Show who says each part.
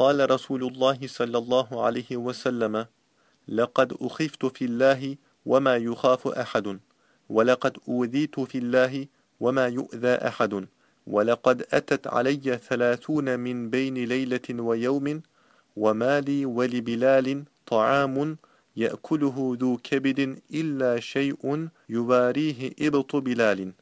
Speaker 1: قال رسول الله صلى الله عليه وسلم لقد أخفت في الله وما يخاف أحد ولقد أوذيت في الله وما يؤذى أحد ولقد أتت علي ثلاثون من بين ليلة ويوم وما لي ولبلال طعام يأكله ذو كبد إلا شيء يباريه إبط بلال.